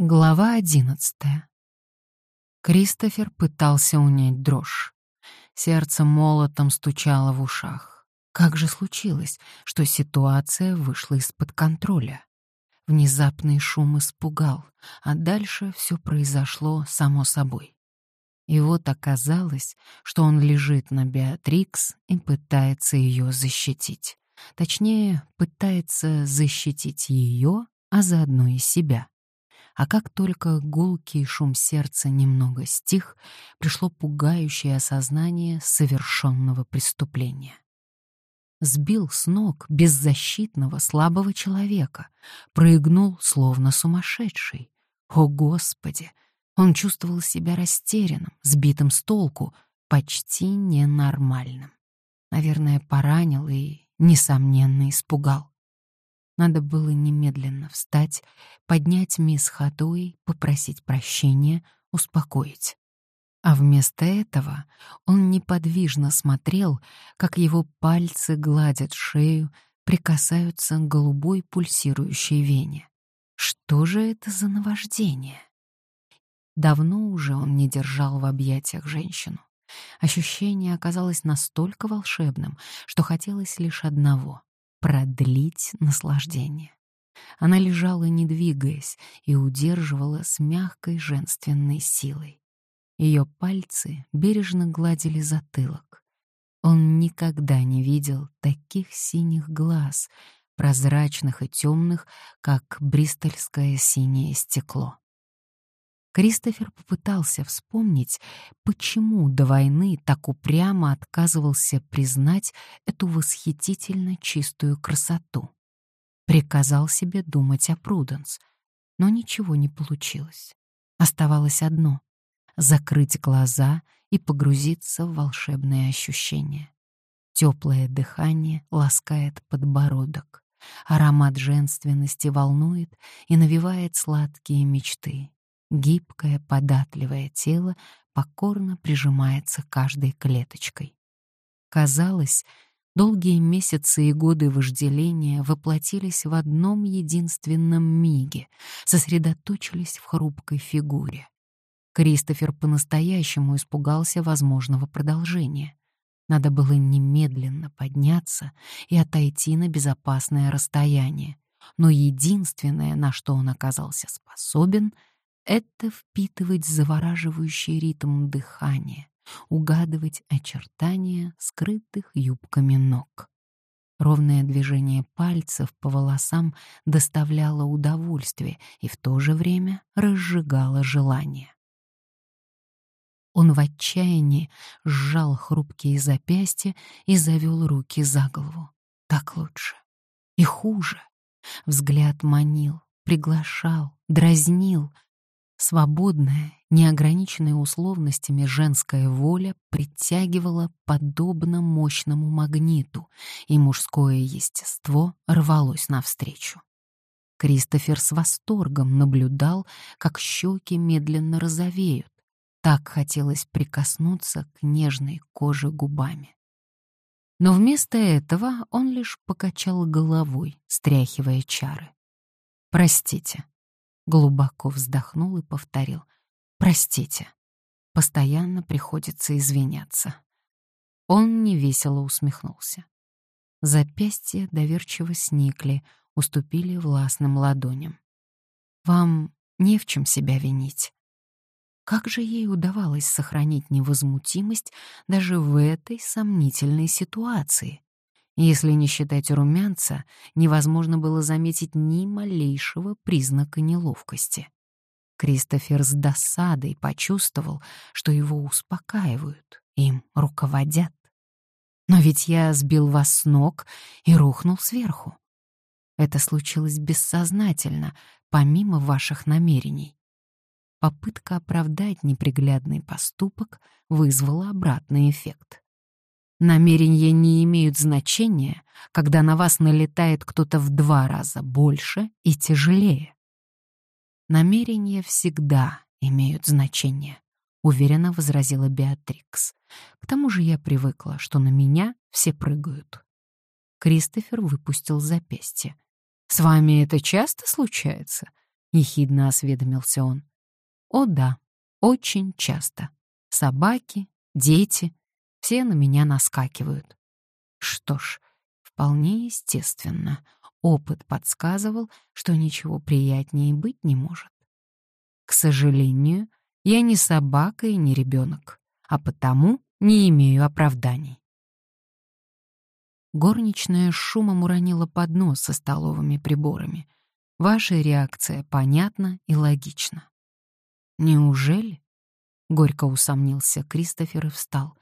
Глава одиннадцатая. Кристофер пытался унять дрожь. Сердце молотом стучало в ушах. Как же случилось, что ситуация вышла из-под контроля? Внезапный шум испугал, а дальше все произошло само собой. И вот оказалось, что он лежит на Беатрикс и пытается ее защитить. Точнее, пытается защитить ее, а заодно и себя. А как только гулкий шум сердца немного стих, пришло пугающее осознание совершенного преступления. Сбил с ног беззащитного слабого человека, прыгнул словно сумасшедший. О, Господи! Он чувствовал себя растерянным, сбитым с толку, почти ненормальным. Наверное, поранил и, несомненно, испугал. Надо было немедленно встать, поднять мисс Хатуи, попросить прощения, успокоить. А вместо этого он неподвижно смотрел, как его пальцы гладят шею, прикасаются к голубой пульсирующей вене. Что же это за наваждение? Давно уже он не держал в объятиях женщину. Ощущение оказалось настолько волшебным, что хотелось лишь одного продлить наслаждение. Она лежала, не двигаясь, и удерживала с мягкой женственной силой. Ее пальцы бережно гладили затылок. Он никогда не видел таких синих глаз, прозрачных и темных, как бристольское синее стекло. Кристофер попытался вспомнить, почему до войны так упрямо отказывался признать эту восхитительно чистую красоту. Приказал себе думать о Пруденс, но ничего не получилось. Оставалось одно — закрыть глаза и погрузиться в волшебные ощущения. Теплое дыхание ласкает подбородок. Аромат женственности волнует и навевает сладкие мечты. Гибкое, податливое тело покорно прижимается каждой клеточкой. Казалось, долгие месяцы и годы вожделения воплотились в одном единственном миге, сосредоточились в хрупкой фигуре. Кристофер по-настоящему испугался возможного продолжения. Надо было немедленно подняться и отойти на безопасное расстояние. Но единственное, на что он оказался способен — это впитывать завораживающий ритм дыхания, угадывать очертания скрытых юбками ног. Ровное движение пальцев по волосам доставляло удовольствие и в то же время разжигало желание. Он в отчаянии сжал хрупкие запястья и завел руки за голову. Так лучше. И хуже. Взгляд манил, приглашал, дразнил, Свободная, неограниченная условностями женская воля притягивала подобно мощному магниту, и мужское естество рвалось навстречу. Кристофер с восторгом наблюдал, как щеки медленно розовеют. Так хотелось прикоснуться к нежной коже губами. Но вместо этого он лишь покачал головой, стряхивая чары. «Простите», Глубоко вздохнул и повторил. «Простите». Постоянно приходится извиняться. Он невесело усмехнулся. Запястья доверчиво сникли, уступили властным ладоням. «Вам не в чем себя винить». Как же ей удавалось сохранить невозмутимость даже в этой сомнительной ситуации? Если не считать румянца, невозможно было заметить ни малейшего признака неловкости. Кристофер с досадой почувствовал, что его успокаивают, им руководят. Но ведь я сбил вас с ног и рухнул сверху. Это случилось бессознательно, помимо ваших намерений. Попытка оправдать неприглядный поступок вызвала обратный эффект. Намерения не имеют значения, когда на вас налетает кто-то в два раза больше и тяжелее. Намерения всегда имеют значение, уверенно возразила Беатрикс. К тому же я привыкла, что на меня все прыгают. Кристофер выпустил запястье. С вами это часто случается? — ехидно осведомился он. «О да, очень часто. Собаки, дети, все на меня наскакивают. Что ж, вполне естественно. Опыт подсказывал, что ничего приятнее быть не может. К сожалению, я не собака и не ребенок, а потому не имею оправданий. Горничная с шумом уронила поднос со столовыми приборами. Ваша реакция понятна и логична. Неужели? Горько усомнился Кристофер и встал.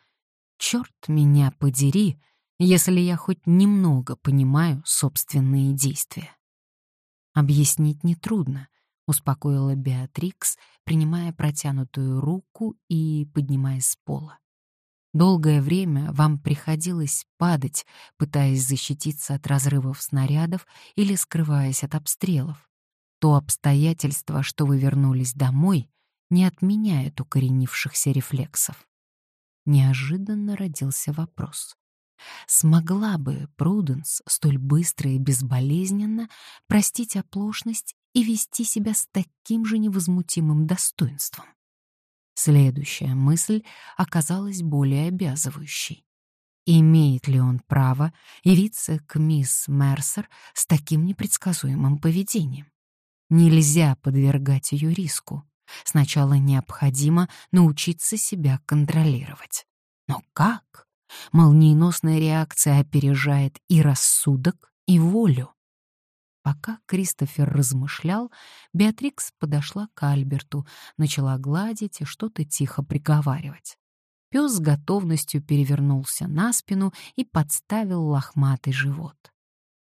Черт меня подери, если я хоть немного понимаю собственные действия. Объяснить нетрудно, успокоила Беатрикс, принимая протянутую руку и поднимаясь с пола. Долгое время вам приходилось падать, пытаясь защититься от разрывов снарядов или скрываясь от обстрелов. То обстоятельство, что вы вернулись домой, не отменяет укоренившихся рефлексов. Неожиданно родился вопрос. Смогла бы Пруденс столь быстро и безболезненно простить оплошность и вести себя с таким же невозмутимым достоинством? Следующая мысль оказалась более обязывающей. Имеет ли он право явиться к мисс Мерсер с таким непредсказуемым поведением? Нельзя подвергать ее риску. Сначала необходимо научиться себя контролировать. Но как? Молниеносная реакция опережает и рассудок, и волю. Пока Кристофер размышлял, Беатрикс подошла к Альберту, начала гладить и что-то тихо приговаривать. Пес с готовностью перевернулся на спину и подставил лохматый живот.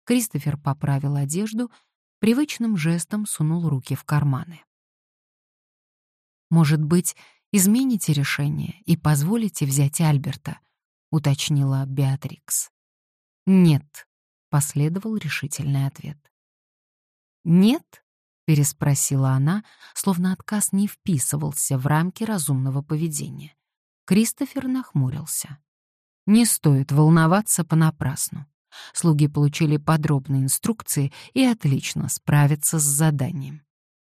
Кристофер поправил одежду, привычным жестом сунул руки в карманы. «Может быть, измените решение и позволите взять Альберта?» — уточнила Беатрикс. «Нет», — последовал решительный ответ. «Нет?» — переспросила она, словно отказ не вписывался в рамки разумного поведения. Кристофер нахмурился. «Не стоит волноваться понапрасну. Слуги получили подробные инструкции и отлично справятся с заданием».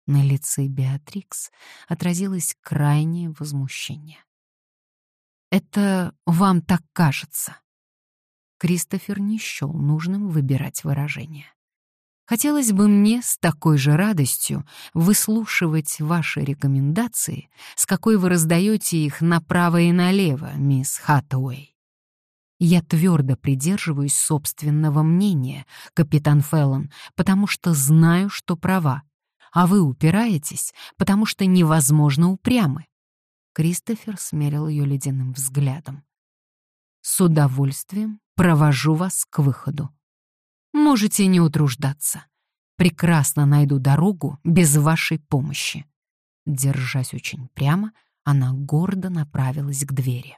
На лице Беатрикс отразилось крайнее возмущение. «Это вам так кажется?» Кристофер не счел нужным выбирать выражение. Хотелось бы мне с такой же радостью выслушивать ваши рекомендации, с какой вы раздаете их направо и налево, мисс Хаттуэй. Я твердо придерживаюсь собственного мнения, капитан Феллон, потому что знаю, что права, а вы упираетесь, потому что невозможно упрямы. Кристофер смерил ее ледяным взглядом. С удовольствием провожу вас к выходу. Можете не утруждаться. Прекрасно найду дорогу без вашей помощи. Держась очень прямо, она гордо направилась к двери.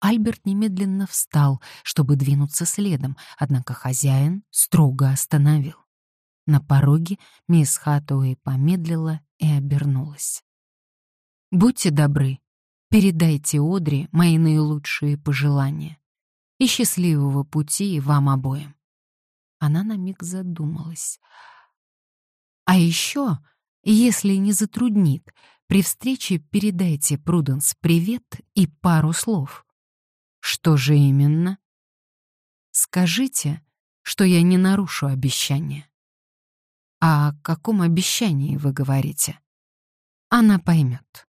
Альберт немедленно встал, чтобы двинуться следом, однако хозяин строго остановил. На пороге мисс Хаттуэй помедлила и обернулась. «Будьте добры, передайте Одри мои наилучшие пожелания и счастливого пути вам обоим. Она на миг задумалась. А еще, если не затруднит, при встрече передайте Пруденс привет и пару слов. Что же именно? Скажите, что я не нарушу обещание. О каком обещании вы говорите? Она поймет.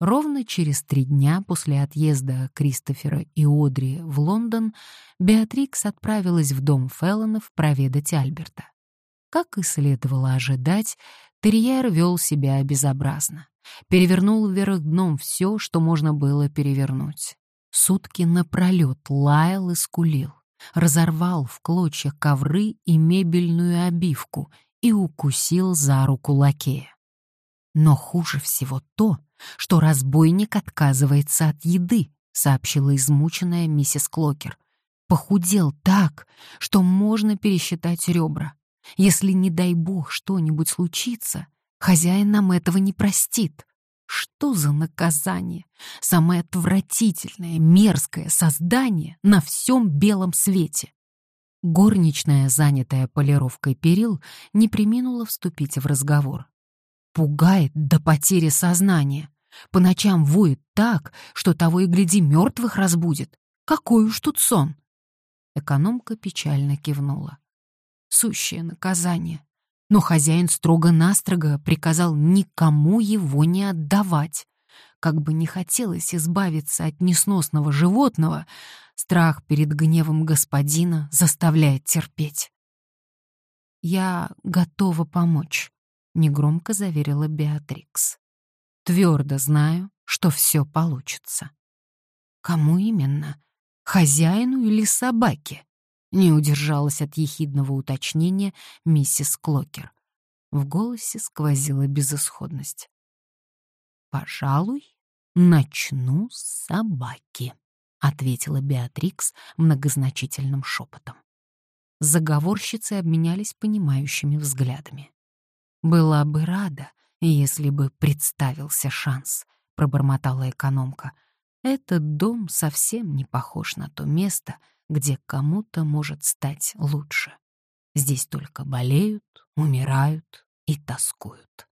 Ровно через три дня после отъезда Кристофера и Одри в Лондон Беатрикс отправилась в дом Феллонов проведать Альберта. Как и следовало ожидать, терьер вел себя безобразно. Перевернул вверх дном все, что можно было перевернуть. Сутки напролет лаял и скулил. Разорвал в клочья ковры и мебельную обивку и укусил за руку лакея. Но хуже всего то, что разбойник отказывается от еды, сообщила измученная миссис Клокер. Похудел так, что можно пересчитать ребра. Если, не дай бог, что-нибудь случится, хозяин нам этого не простит. Что за наказание? Самое отвратительное, мерзкое создание на всем белом свете. Горничная, занятая полировкой перил, не приминула вступить в разговор. Пугает до потери сознания. По ночам воет так, что того и гляди мертвых разбудит. Какой уж тут сон! Экономка печально кивнула. Сущее наказание. Но хозяин строго-настрого приказал никому его не отдавать. Как бы не хотелось избавиться от несносного животного, страх перед гневом господина заставляет терпеть. «Я готова помочь», — негромко заверила Беатрикс. «Твердо знаю, что все получится». «Кому именно? Хозяину или собаке?» Не удержалась от ехидного уточнения миссис Клокер. В голосе сквозила безысходность. «Пожалуй, начну с собаки», — ответила Беатрикс многозначительным шепотом. Заговорщицы обменялись понимающими взглядами. «Была бы рада, если бы представился шанс», — пробормотала экономка. «Этот дом совсем не похож на то место, где кому-то может стать лучше. Здесь только болеют, умирают и тоскуют.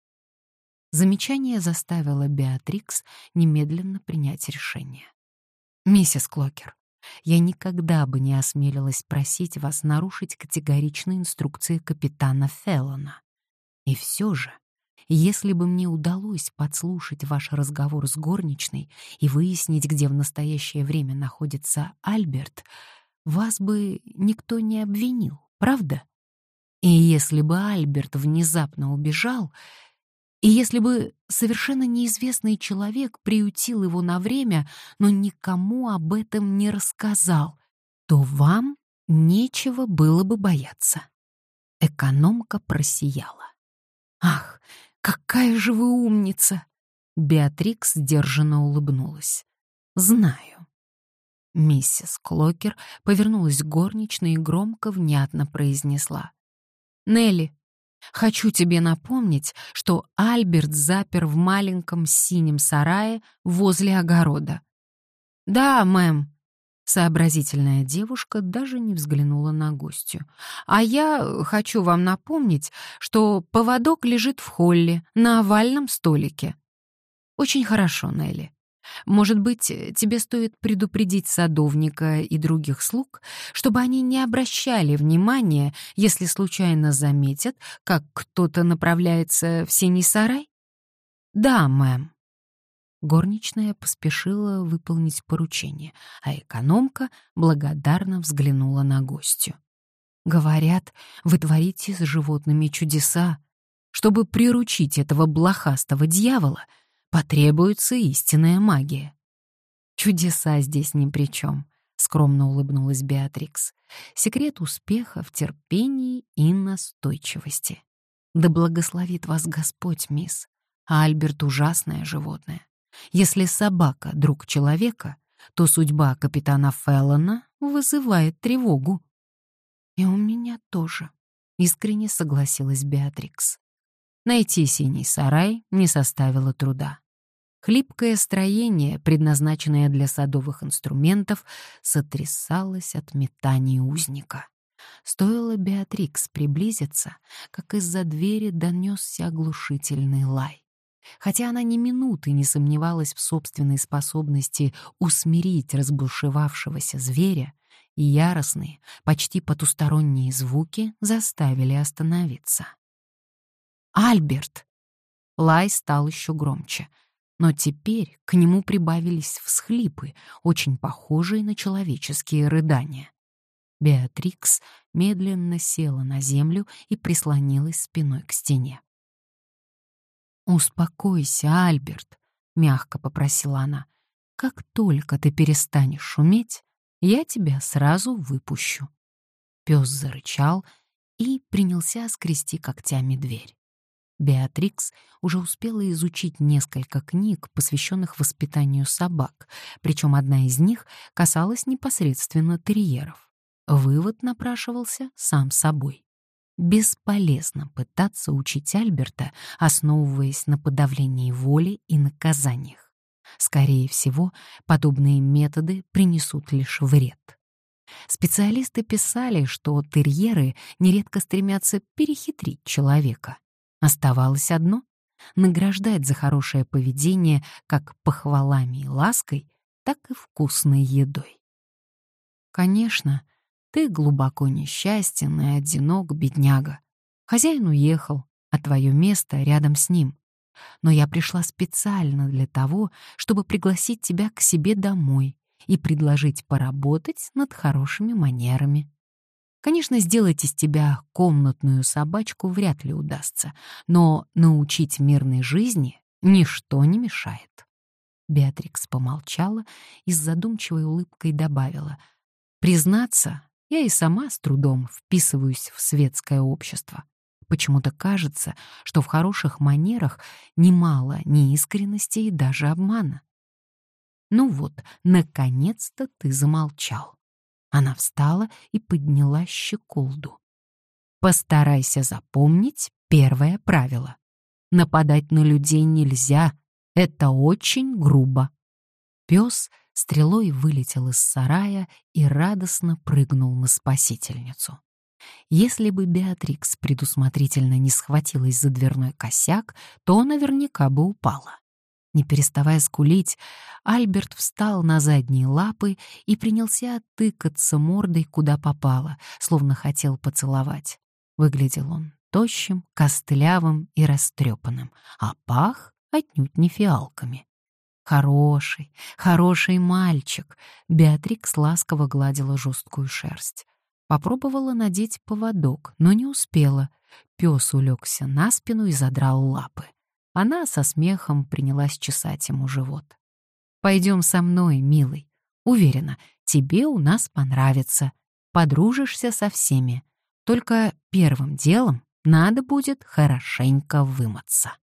Замечание заставило Беатрикс немедленно принять решение. «Миссис Клокер, я никогда бы не осмелилась просить вас нарушить категоричные инструкции капитана Феллона. И все же, если бы мне удалось подслушать ваш разговор с горничной и выяснить, где в настоящее время находится Альберт, вас бы никто не обвинил, правда? И если бы Альберт внезапно убежал, и если бы совершенно неизвестный человек приютил его на время, но никому об этом не рассказал, то вам нечего было бы бояться. Экономка просияла. «Ах, какая же вы умница!» Беатрикс сдержанно улыбнулась. «Знаю. Миссис Клокер повернулась к горничной и громко, внятно произнесла. «Нелли, хочу тебе напомнить, что Альберт запер в маленьком синем сарае возле огорода». «Да, мэм», Сообразительная девушка даже не взглянула на гостью. «А я хочу вам напомнить, что поводок лежит в холле на овальном столике». «Очень хорошо, Нелли. Может быть, э, тебе стоит предупредить садовника и других слуг, чтобы они не обращали внимания, если случайно заметят, как кто-то направляется в синий сарай? Да, мэм. Горничная поспешила выполнить поручение, а экономка благодарно взглянула на гостью. «Говорят, вы творите с животными чудеса. Чтобы приручить этого блохастого дьявола, потребуется истинная магия. Чудеса здесь ни при чем, скромно улыбнулась Беатрикс. Секрет успеха в терпении и настойчивости. Да благословит вас Господь, мисс. А Альберт — ужасное животное. Если собака — друг человека, то судьба капитана Феллона вызывает тревогу. И у меня тоже, — искренне согласилась Беатрикс. Найти синий сарай не составило труда. Хлипкое строение, предназначенное для садовых инструментов, сотрясалось от метаний узника. Стоило Беатрикс приблизиться, как из-за двери донесся оглушительный лай. Хотя она ни минуты не сомневалась в собственной способности усмирить разбушевавшегося зверя, яростные, почти потусторонние звуки заставили остановиться. «Альберт!» Лай стал еще громче, но теперь к нему прибавились всхлипы, очень похожие на человеческие рыдания. Беатрикс медленно села на землю и прислонилась спиной к стене. «Успокойся, Альберт», — мягко попросила она. «Как только ты перестанешь шуметь, я тебя сразу выпущу». Пес зарычал и принялся скрести когтями дверь. Беатрикс уже успела изучить несколько книг, посвященных воспитанию собак, причем одна из них касалась непосредственно терьеров. Вывод напрашивался сам собой. Бесполезно пытаться учить Альберта, основываясь на подавлении воли и наказаниях. Скорее всего, подобные методы принесут лишь вред. Специалисты писали, что терьеры нередко стремятся перехитрить человека. Оставалось одно — награждать за хорошее поведение как похвалами и лаской, так и вкусной едой. Конечно, ты глубоко несчастен и одинок, бедняга. Хозяин уехал, а твое место рядом с ним. Но я пришла специально для того, чтобы пригласить тебя к себе домой и предложить поработать над хорошими манерами. Конечно, сделать из тебя комнатную собачку вряд ли удастся, но научить мирной жизни ничто не мешает. Беатрикс помолчала и с задумчивой улыбкой добавила. «Признаться, я и сама с трудом вписываюсь в светское общество. Почему-то кажется, что в хороших манерах немало неискренности и даже обмана. Ну вот, наконец-то ты замолчал. Она встала и подняла щеколду. Постарайся запомнить первое правило. Нападать на людей нельзя, это очень грубо. Пес стрелой вылетел из сарая и радостно прыгнул на спасительницу. Если бы Беатрикс предусмотрительно не схватилась за дверной косяк, то наверняка бы упала. Не переставая скулить, Альберт встал на задние лапы и принялся тыкаться мордой куда попало, словно хотел поцеловать. Выглядел он тощим, костлявым и растрепанным, а пах отнюдь не фиалками. Хороший, хороший мальчик. Беатрикс ласково гладила жесткую шерсть. Попробовала надеть поводок, но не успела. Пес улегся на спину и задрал лапы. Она со смехом принялась чесать ему живот. «Пойдем со мной, милый. Уверена, тебе у нас понравится. Подружишься со всеми. Только первым делом надо будет хорошенько вымыться».